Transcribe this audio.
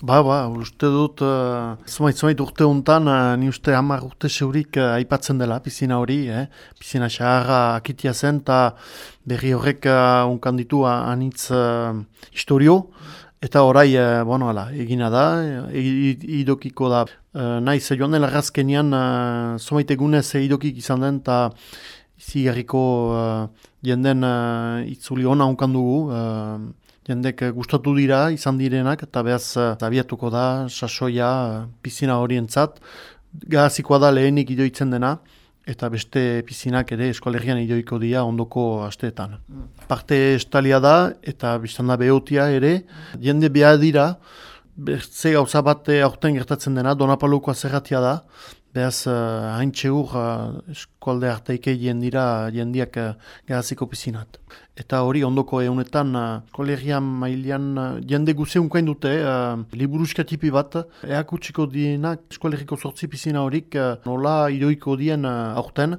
Ba, ba, uste dut, uh, zumait, zumait urte honetan, uh, ni uste hamar urte seurik uh, aipatzen dela pizina hori, eh? pizina xaharra akitia zen, eta berri horrek uh, unkan ditu anitz uh, historio, eta orai, uh, bueno, ala, egina da, idokiko da. Uh, nahi, ze joan dela razkenian, uh, zumait egunez idokik izan den, eta izi garriko uh, jenden uh, itzuli hona unkan dugu, jendek eh, gustatu dira izan direnak eta behaz uh, abiatuko da sasoia uh, pizina horientzat gazikoa da lehenik idoitzen dena eta beste pizinak ere eskolegian idoiko dira ondoko asteetan. Mm. Parte estalia da eta biztanda behotia ere jende behar dira bertze gauza bat aurten gertatzen dena Donapaluko azerratia da. Beaz, uh, hain txegur, uh, eskualde hartaike jendira jendiak uh, gaziko pizinat. Eta hori ondoko egunetan, uh, kolegian mailean uh, jende guzeunkain dute, uh, liburuska tipi bat, eak utziko dienak eskolegiko sortzi pizina horik uh, nola idoiko dien uh, aurten,